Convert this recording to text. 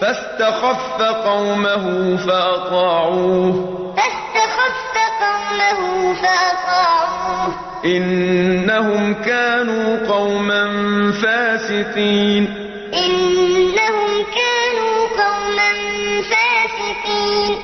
فاستخف قومه فأطاعوه. إنهم كانوا قوما فاسقين. إنهم كانوا قوما فاسقين.